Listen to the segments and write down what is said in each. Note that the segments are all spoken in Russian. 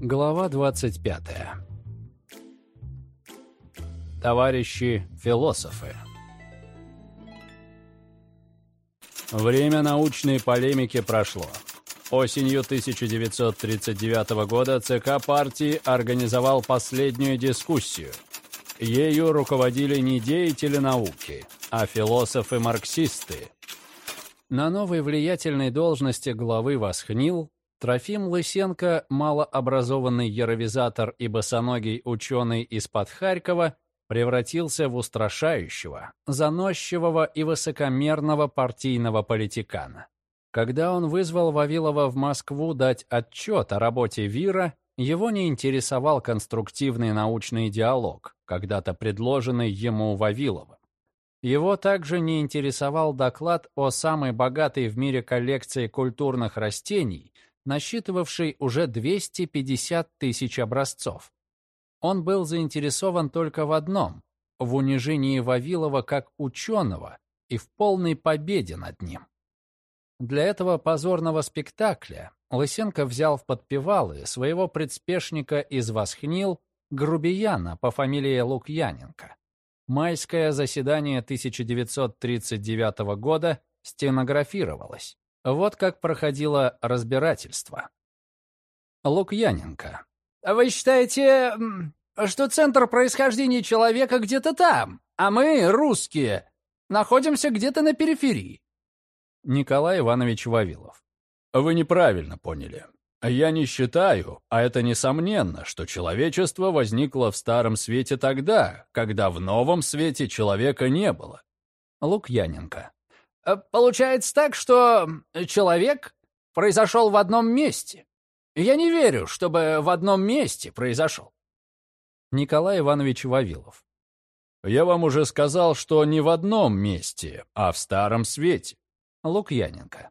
Глава 25. Товарищи философы. Время научной полемики прошло. Осенью 1939 года ЦК партии организовал последнюю дискуссию. Ею руководили не деятели науки, а философы-марксисты. На новой влиятельной должности главы Восхнил Трофим Лысенко, малообразованный яровизатор и босоногий ученый из-под Харькова, превратился в устрашающего, заносчивого и высокомерного партийного политикана. Когда он вызвал Вавилова в Москву дать отчет о работе ВИРа, его не интересовал конструктивный научный диалог, когда-то предложенный ему Вавиловым. Его также не интересовал доклад о самой богатой в мире коллекции культурных растений – насчитывавший уже 250 тысяч образцов. Он был заинтересован только в одном – в унижении Вавилова как ученого и в полной победе над ним. Для этого позорного спектакля Лысенко взял в подпевалы своего предспешника из Восхнил, грубияна по фамилии Лукьяненко. Майское заседание 1939 года стенографировалось. Вот как проходило разбирательство. Лукьяненко. «Вы считаете, что центр происхождения человека где-то там, а мы, русские, находимся где-то на периферии?» Николай Иванович Вавилов. «Вы неправильно поняли. Я не считаю, а это несомненно, что человечество возникло в Старом Свете тогда, когда в Новом Свете человека не было». Лукьяненко. Э, получается так, что человек произошел в одном месте. Я не верю, чтобы в одном месте произошел. Николай Иванович Вавилов. Я вам уже сказал, что не в одном месте, а в Старом Свете. Лукьяненко.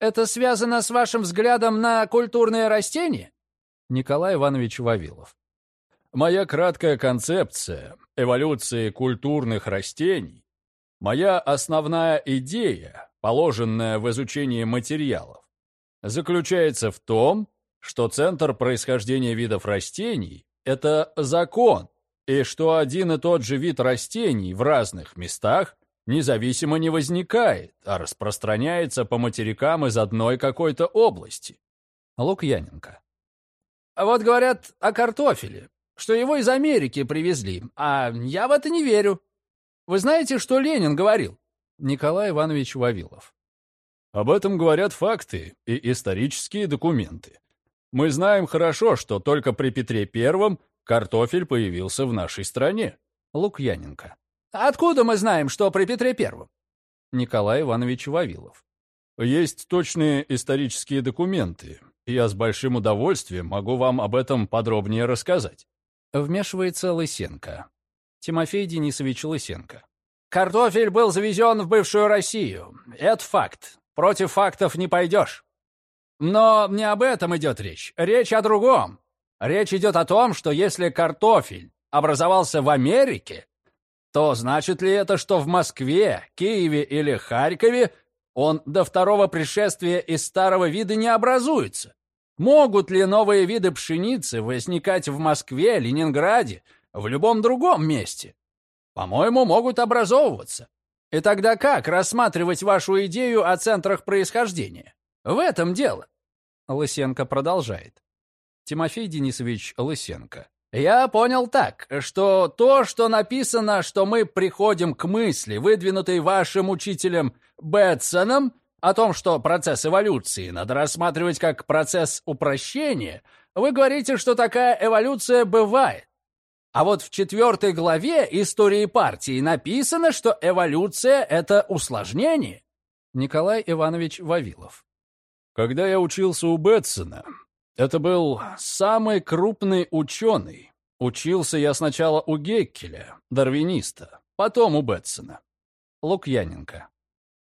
Это связано с вашим взглядом на культурные растения? Николай Иванович Вавилов. Моя краткая концепция эволюции культурных растений Моя основная идея, положенная в изучении материалов, заключается в том, что центр происхождения видов растений – это закон, и что один и тот же вид растений в разных местах независимо не возникает, а распространяется по материкам из одной какой-то области. Лукьяненко. А вот говорят о картофеле, что его из Америки привезли, а я в это не верю. Вы знаете, что Ленин говорил? Николай Иванович Вавилов. Об этом говорят факты и исторические документы. Мы знаем хорошо, что только при Петре Первом картофель появился в нашей стране. Лукьяненко. Откуда мы знаем, что при Петре Первом? Николай Иванович Вавилов. Есть точные исторические документы, я с большим удовольствием могу вам об этом подробнее рассказать. Вмешивается Лысенко. Тимофей Денисович Лысенко. «Картофель был завезен в бывшую Россию. Это факт. Против фактов не пойдешь. Но не об этом идет речь. Речь о другом. Речь идет о том, что если картофель образовался в Америке, то значит ли это, что в Москве, Киеве или Харькове он до второго пришествия из старого вида не образуется? Могут ли новые виды пшеницы возникать в Москве, Ленинграде, в любом другом месте. По-моему, могут образовываться. И тогда как рассматривать вашу идею о центрах происхождения? В этом дело. Лысенко продолжает. Тимофей Денисович Лысенко. Я понял так, что то, что написано, что мы приходим к мысли, выдвинутой вашим учителем Бетсоном, о том, что процесс эволюции надо рассматривать как процесс упрощения, вы говорите, что такая эволюция бывает. А вот в четвертой главе истории партии написано, что эволюция — это усложнение. Николай Иванович Вавилов. Когда я учился у Бетсона, это был самый крупный ученый. Учился я сначала у Геккеля, дарвиниста, потом у Бетсона. Лукьяненко.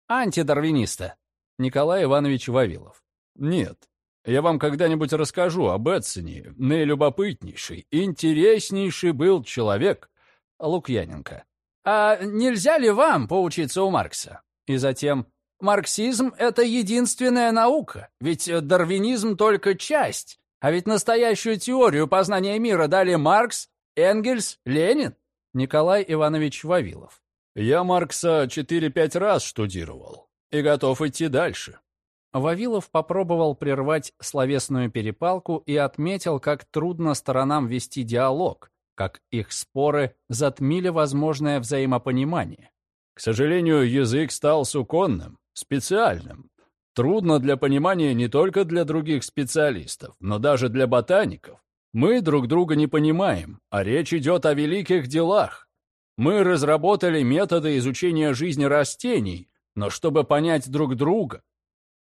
Антидарвиниста. Николай Иванович Вавилов. Нет, я вам когда-нибудь расскажу об Эдсоне. Наилюбопытнейший, интереснейший был человек. Лукьяненко. А нельзя ли вам поучиться у Маркса? И затем, марксизм — это единственная наука, ведь дарвинизм только часть, А ведь настоящую теорию познания мира дали Маркс, Энгельс, Ленин. Николай Иванович Вавилов. Я Маркса 4-5 раз штудировал и готов идти дальше. Вавилов попробовал прервать словесную перепалку и отметил, как трудно сторонам вести диалог, как их споры затмили возможное взаимопонимание. К сожалению, язык стал суконным, специальным. Трудно для понимания не только для других специалистов, но даже для ботаников. Мы друг друга не понимаем, а речь идет о великих делах. Мы разработали методы изучения жизни растений, но чтобы понять друг друга,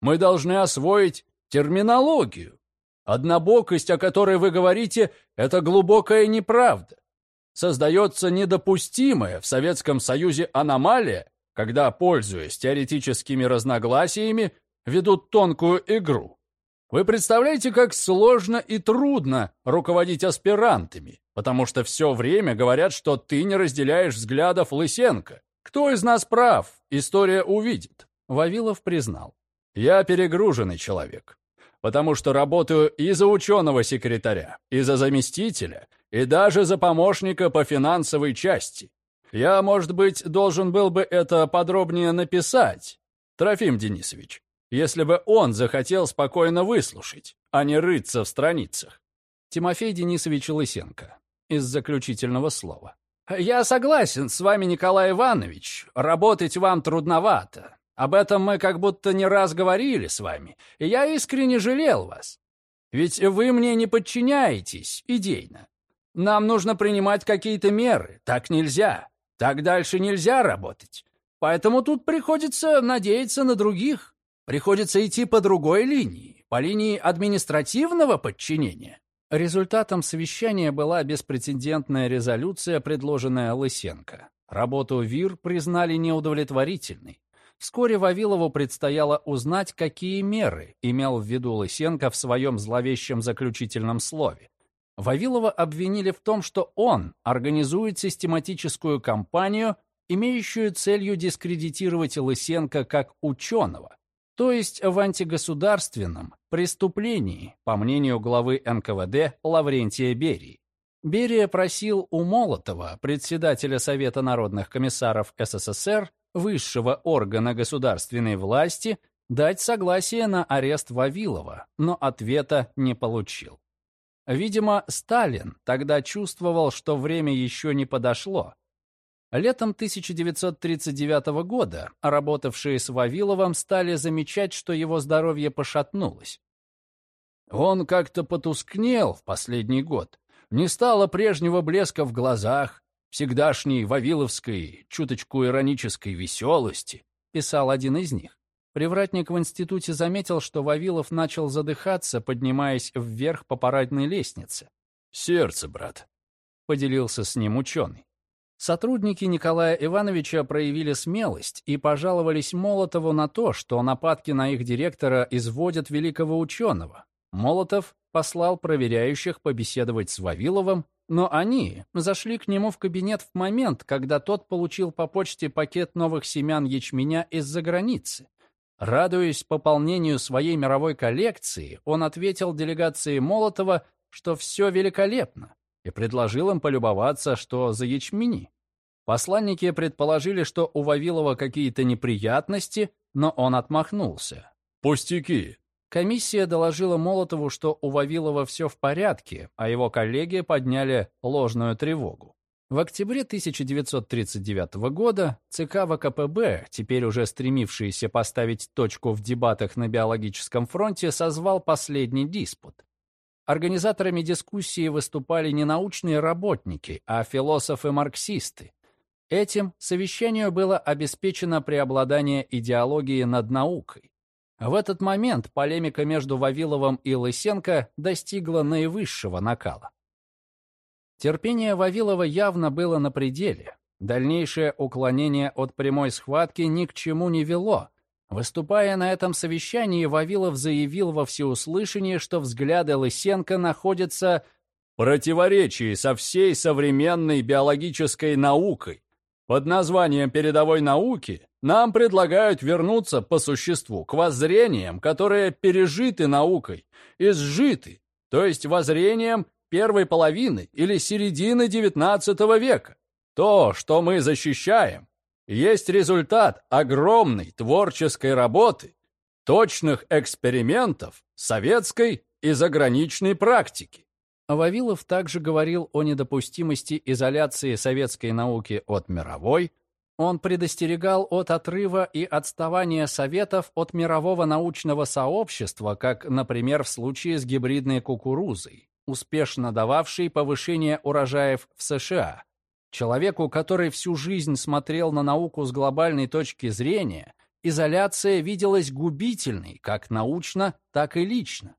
мы должны освоить терминологию. Однобокость, о которой вы говорите, это глубокая неправда. Создается недопустимая в Советском Союзе аномалия, когда, пользуясь теоретическими разногласиями, ведут тонкую игру. Вы представляете, как сложно и трудно руководить аспирантами, потому что все время говорят, что ты не разделяешь взглядов Лысенко. Кто из нас прав, история увидит. Вавилов признал. Я перегруженный человек, потому что работаю и за ученого-секретаря, и за заместителя, и даже за помощника по финансовой части. Я, может быть, должен был бы это подробнее написать, Трофим Денисович, если бы он захотел спокойно выслушать, а не рыться в страницах. Тимофей Денисович Лысенко. Из заключительного слова. «Я согласен с вами, Николай Иванович. Работать вам трудновато. Об этом мы как будто не раз говорили с вами, и я искренне жалел вас. Ведь вы мне не подчиняетесь идейно. Нам нужно принимать какие-то меры. Так нельзя. Так дальше нельзя работать. Поэтому тут приходится надеяться на других. Приходится идти по другой линии, по линии административного подчинения. Результатом совещания была беспрецедентная резолюция, предложенная Лысенко. Работу ВИР признали неудовлетворительной. Вскоре Вавилову предстояло узнать, какие меры имел в виду Лысенко в своем зловещем заключительном слове. Вавилова обвинили в том, что он организует систематическую кампанию, имеющую целью дискредитировать Лысенко как ученого, то есть в антигосударственном преступлении, по мнению главы НКВД Лаврентия Берии. Берия просил у Молотова, председателя Совета народных комиссаров СССР, высшего органа государственной власти, дать согласие на арест Вавилова, но ответа не получил. Видимо, Сталин тогда чувствовал, что время еще не подошло, Летом 1939 года работавшие с Вавиловым стали замечать, что его здоровье пошатнулось. Он как-то потускнел в последний год. Не стало прежнего блеска в глазах, всегдашней вавиловской, чуточку иронической веселости, писал один из них. Привратник в институте заметил, что Вавилов начал задыхаться, поднимаясь вверх по парадной лестнице. «Сердце, брат», — поделился с ним ученый. Сотрудники Николая Ивановича проявили смелость и пожаловались Молотову на то, что нападки на их директора изводят великого ученого. Молотов послал проверяющих побеседовать с Вавиловым, но они зашли к нему в кабинет в момент, когда тот получил по почте пакет новых семян ячменя из-за границы. Радуясь пополнению своей мировой коллекции, он ответил делегации Молотова, что все великолепно, и предложил им полюбоваться, что за ячмени. Посланники предположили, что у Вавилова какие-то неприятности, но он отмахнулся. «Пустяки!» Комиссия доложила Молотову, что у Вавилова все в порядке, а его коллеги подняли ложную тревогу. В октябре 1939 года ЦК ВКПБ, теперь уже стремившийся поставить точку в дебатах на биологическом фронте, созвал последний диспут. Организаторами дискуссии выступали не научные работники, а философы-марксисты. Этим совещанию было обеспечено преобладание идеологии над наукой. В этот момент полемика между Вавиловым и Лысенко достигла наивысшего накала. Терпение Вавилова явно было на пределе. Дальнейшее уклонение от прямой схватки ни к чему не вело, Выступая на этом совещании, Вавилов заявил во всеуслышание, что взгляды Лысенко находятся в противоречии со всей современной биологической наукой. Под названием передовой науки нам предлагают вернуться по существу к воззрениям, которые пережиты наукой, изжиты, то есть воззрением первой половины или середины XIX века. То, что мы защищаем, есть результат огромной творческой работы, точных экспериментов советской и заграничной практики. Вавилов также говорил о недопустимости изоляции советской науки от мировой, он предостерегал от отрыва и отставания Советов от мирового научного сообщества, как, например, в случае с гибридной кукурузой, успешно дававшей повышение урожаев в США. Человеку, который всю жизнь смотрел на науку с глобальной точки зрения, изоляция виделась губительной как научно, так и лично.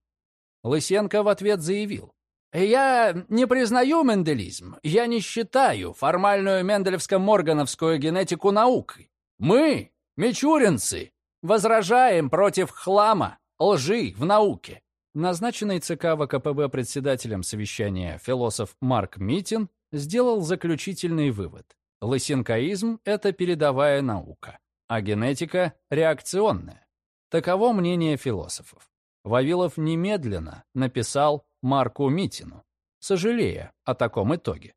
Лысенко в ответ заявил, «Я не признаю менделизм. Я не считаю формальную менделевско-моргановскую генетику наукой. Мы, мичуринцы, возражаем против хлама, лжи в науке». Назначенный ЦК ВКПБ председателем совещания философ Марк Митин сделал заключительный вывод. Лысенкоизм — это передовая наука, а генетика — реакционная. Таково мнение философов. Вавилов немедленно написал Марку Митину, сожалея о таком итоге.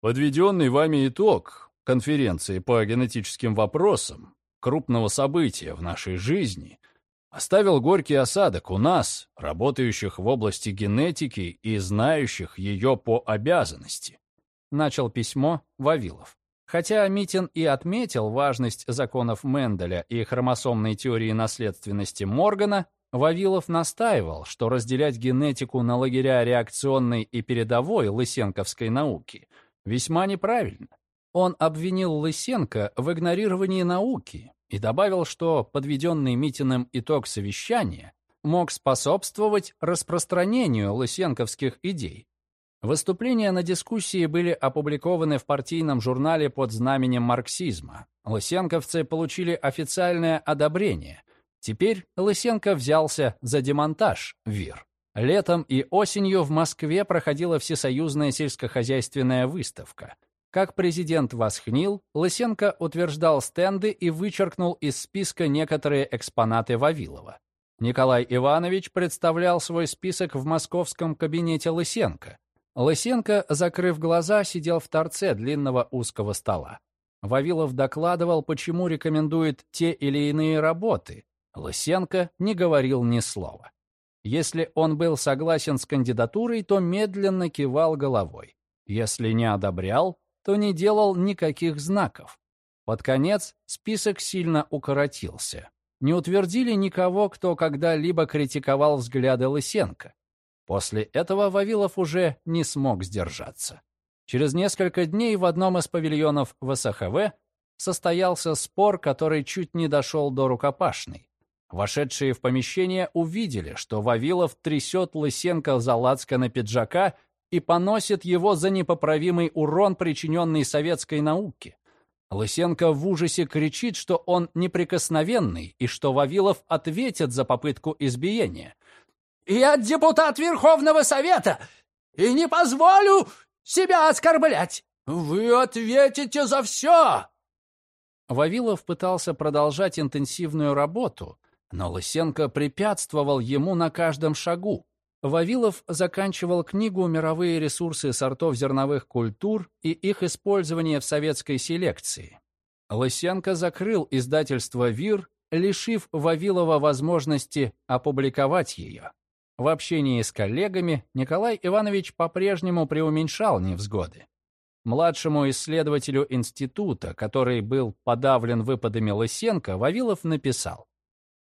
Подведенный вами итог конференции по генетическим вопросам, крупного события в нашей жизни, оставил горький осадок у нас, работающих в области генетики и знающих ее по обязанности. Начал письмо Вавилов. Хотя Митин и отметил важность законов Менделя и хромосомной теории наследственности Моргана, Вавилов настаивал, что разделять генетику на лагеря реакционной и передовой лысенковской науки весьма неправильно. Он обвинил Лысенко в игнорировании науки и добавил, что подведенный Митиным итог совещания мог способствовать распространению лысенковских идей. Выступления на дискуссии были опубликованы в партийном журнале под знаменем марксизма. Лысенковцы получили официальное одобрение – Теперь Лысенко взялся за демонтаж ВИР. Летом и осенью в Москве проходила всесоюзная сельскохозяйственная выставка. Как президент восхнил, Лысенко утверждал стенды и вычеркнул из списка некоторые экспонаты Вавилова. Николай Иванович представлял свой список в московском кабинете Лысенко. Лысенко, закрыв глаза, сидел в торце длинного узкого стола. Вавилов докладывал, почему рекомендует те или иные работы, Лысенко не говорил ни слова. Если он был согласен с кандидатурой, то медленно кивал головой. Если не одобрял, то не делал никаких знаков. Под конец список сильно укоротился. Не утвердили никого, кто когда-либо критиковал взгляды Лысенко. После этого Вавилов уже не смог сдержаться. Через несколько дней в одном из павильонов ВСХВ состоялся спор, который чуть не дошел до рукопашной. Вошедшие в помещение увидели, что Вавилов трясет Лысенко за лацкана пиджака и поносит его за непоправимый урон, причиненный советской науке. Лысенко в ужасе кричит, что он неприкосновенный и что Вавилов ответит за попытку избиения. «Я депутат Верховного Совета и не позволю себя оскорблять! Вы ответите за все!» Вавилов пытался продолжать интенсивную работу, но Лысенко препятствовал ему на каждом шагу. Вавилов заканчивал книгу «Мировые ресурсы сортов зерновых культур и их использование в советской селекции». Лысенко закрыл издательство «ВИР», лишив Вавилова возможности опубликовать ее. В общении с коллегами Николай Иванович по-прежнему преуменьшал невзгоды. Младшему исследователю института, который был подавлен выпадами Лысенко, Вавилов написал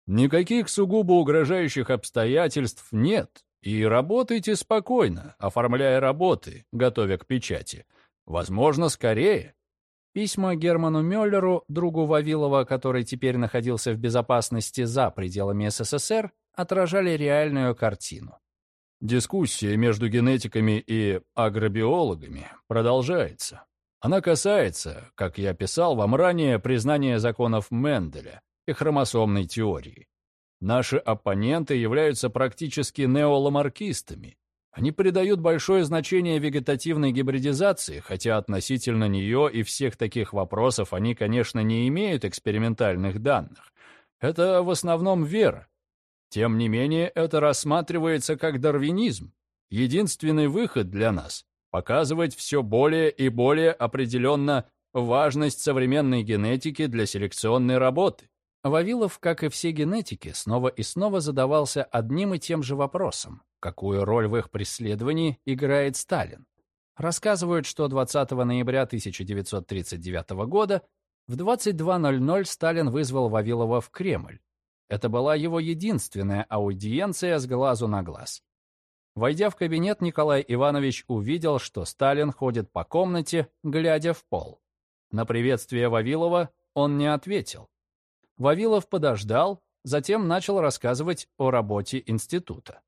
Никаких сугубо угрожающих обстоятельств нет, и работайте спокойно, оформляя работы, готовя к печати. Возможно, скорее. Письма Герману Мюллеру, другу Вавилова, который теперь находился в безопасности за пределами СССР, отражали реальную картину. Дискуссия между генетиками и агробиологами продолжается. Она касается, как я писал вам ранее, признания законов Менделя, и хромосомной теории. Наши оппоненты являются практически неоламаркистами. Они придают большое значение вегетативной гибридизации, хотя относительно нее и всех таких вопросов они, конечно, не имеют экспериментальных данных. Это в основном вера. Тем не менее, это рассматривается как дарвинизм. единственный выход для нас — показывать все более и более определенно важность современной генетики для селекционной работы. Вавилов, как и все генетики, снова и снова задавался одним и тем же вопросом. Какую роль в их преследовании играет Сталин? Рассказывают, что 20 ноября 1939 года в 22.00 Сталин вызвал Вавилова в Кремль. Это была его единственная аудиенция с глазу на глаз. Войдя в кабинет, Николай Иванович увидел, что Сталин ходит по комнате, глядя в пол. На приветствие Вавилова он не ответил. Вавилов подождал, затем начал рассказывать о работе института.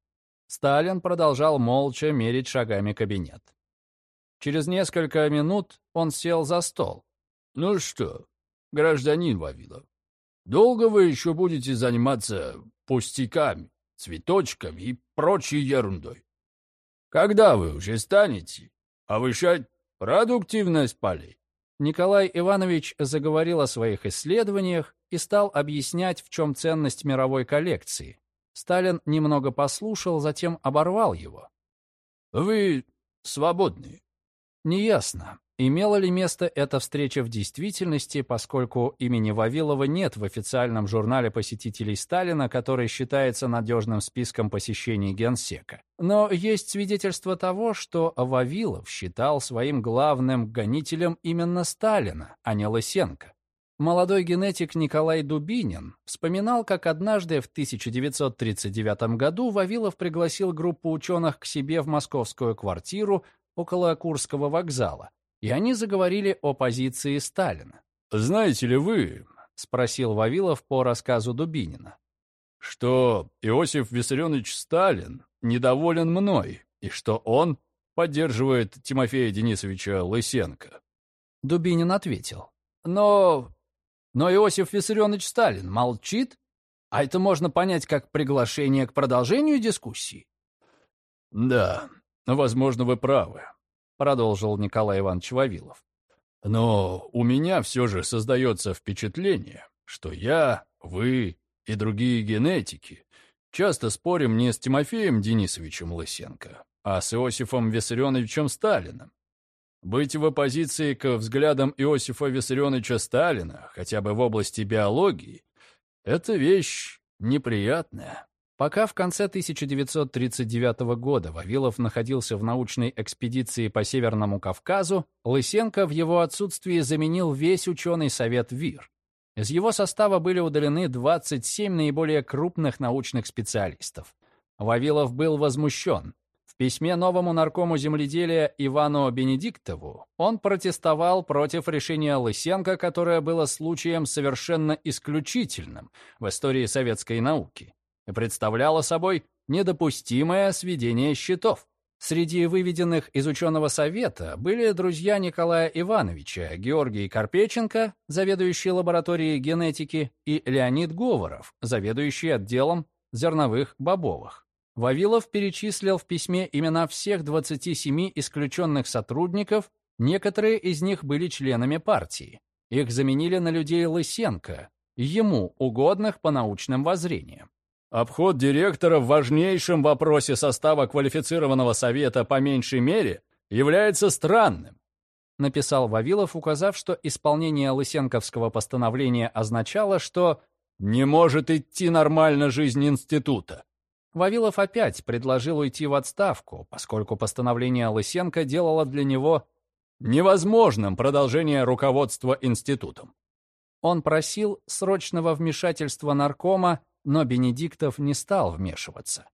Сталин продолжал молча мерить шагами кабинет. Через несколько минут он сел за стол. «Ну что, гражданин Вавилов, долго вы еще будете заниматься пустяками, цветочками и прочей ерундой? Когда вы уже станете повышать продуктивность полей?» Николай Иванович заговорил о своих исследованиях и стал объяснять, в чем ценность мировой коллекции. Сталин немного послушал, затем оборвал его. «Вы свободны». Неясно, имела ли место эта встреча в действительности, поскольку имени Вавилова нет в официальном журнале посетителей Сталина, который считается надежным списком посещений Генсека. Но есть свидетельство того, что Вавилов считал своим главным гонителем именно Сталина, а не Лысенко. Молодой генетик Николай Дубинин вспоминал, как однажды в 1939 году Вавилов пригласил группу ученых к себе в московскую квартиру около Курского вокзала, и они заговорили о позиции Сталина. «Знаете ли вы, — спросил Вавилов по рассказу Дубинина, — что Иосиф Виссарионович Сталин недоволен мной, и что он поддерживает Тимофея Денисовича Лысенко?» Дубинин ответил, «Но но Иосиф Виссарионович Сталин молчит, а это можно понять как приглашение к продолжению дискуссии. «Да, возможно, вы правы», — продолжил Николай Иванович Вавилов. «Но у меня все же создается впечатление, что я, вы и другие генетики часто спорим не с Тимофеем Денисовичем Лысенко, а с Иосифом Виссарионовичем Сталиным. Быть в оппозиции к взглядам Иосифа Виссарионовича Сталина, хотя бы в области биологии, это вещь неприятная. Пока в конце 1939 года Вавилов находился в научной экспедиции по Северному Кавказу, Лысенко в его отсутствии заменил весь ученый совет ВИР. Из его состава были удалены 27 наиболее крупных научных специалистов. Вавилов был возмущен. В письме новому наркому земледелия Ивану Бенедиктову он протестовал против решения Лысенко, которое было случаем совершенно исключительным в истории советской науки и представляло собой недопустимое сведение счетов. Среди выведенных из ученого совета были друзья Николая Ивановича, Георгий Карпеченко, заведующий лабораторией генетики, и Леонид Говоров, заведующий отделом зерновых бобовых. Вавилов перечислил в письме имена всех 27 исключенных сотрудников, некоторые из них были членами партии. Их заменили на людей Лысенко, ему угодных по научным воззрениям. Обход директора в важнейшем вопросе состава квалифицированного совета по меньшей мере является странным, написал Вавилов, указав, что исполнение Лысенковского постановления означало, что «не может идти нормально жизнь института». Вавилов опять предложил уйти в отставку, поскольку постановление Лысенко делало для него невозможным продолжение руководства институтом. Он просил срочного вмешательства наркома, но Бенедиктов не стал вмешиваться.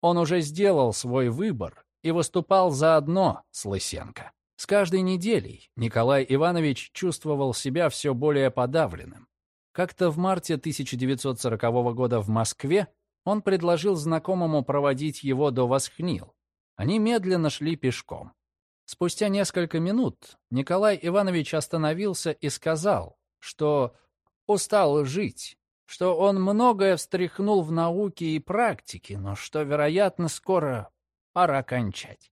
Он уже сделал свой выбор и выступал заодно с Лысенко. С каждой неделей Николай Иванович чувствовал себя все более подавленным. Как-то в марте 1940 года в Москве он предложил знакомому проводить его до Восхнил. Они медленно шли пешком. Спустя несколько минут Николай Иванович остановился и сказал, что устал жить, что он многое встряхнул в науке и практике, но что, вероятно, скоро пора кончать.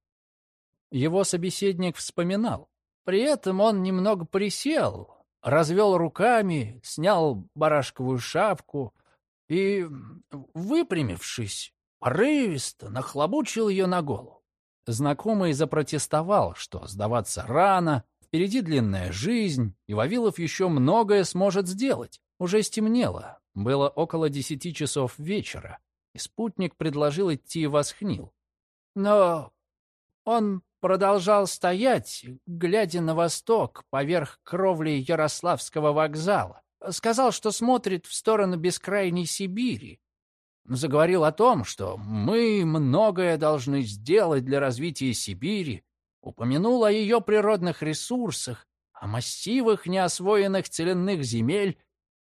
Его собеседник вспоминал. При этом он немного присел, развел руками, снял барашковую шапку — и, выпрямившись, порывисто нахлобучил ее на голову. знакомый запротестовал, что сдаваться рано, впереди длинная жизнь, и Вавилов еще многое сможет сделать. Уже стемнело, было около десяти часов вечера, и спутник предложил идти в Асхнил. Но он продолжал стоять, глядя на восток, поверх кровли Ярославского вокзала. Сказал, что смотрит в сторону бескрайней Сибири. Заговорил о том, что мы многое должны сделать для развития Сибири. Упомянул о ее природных ресурсах, о массивах неосвоенных целенных земель.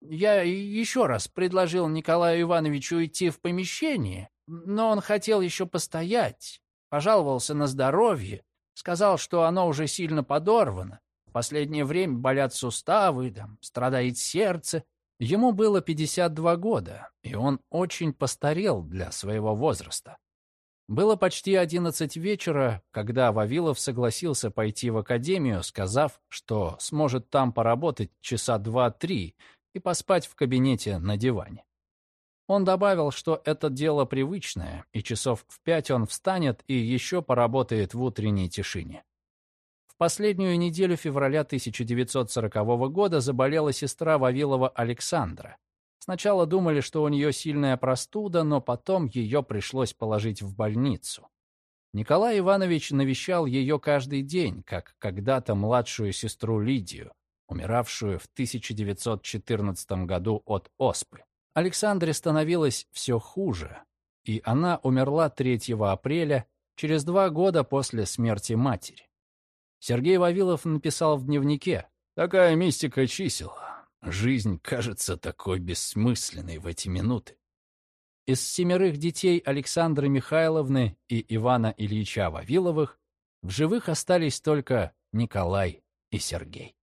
Я еще раз предложил Николаю Ивановичу идти в помещение, но он хотел еще постоять, пожаловался на здоровье, сказал, что оно уже сильно подорвано. В последнее время болят суставы, там, страдает сердце. Ему было 52 года, и он очень постарел для своего возраста. Было почти 11 вечера, когда Вавилов согласился пойти в академию, сказав, что сможет там поработать часа два-три и поспать в кабинете на диване. Он добавил, что это дело привычное, и часов в пять он встанет и еще поработает в утренней тишине. В последнюю неделю февраля 1940 года заболела сестра Вавилова Александра. Сначала думали, что у нее сильная простуда, но потом ее пришлось положить в больницу. Николай Иванович навещал ее каждый день, как когда-то младшую сестру Лидию, умиравшую в 1914 году от оспы. Александре становилось все хуже, и она умерла 3 апреля, через два года после смерти матери. Сергей Вавилов написал в дневнике «Такая мистика чисел. Жизнь кажется такой бессмысленной в эти минуты». Из семерых детей Александры Михайловны и Ивана Ильича Вавиловых в живых остались только Николай и Сергей.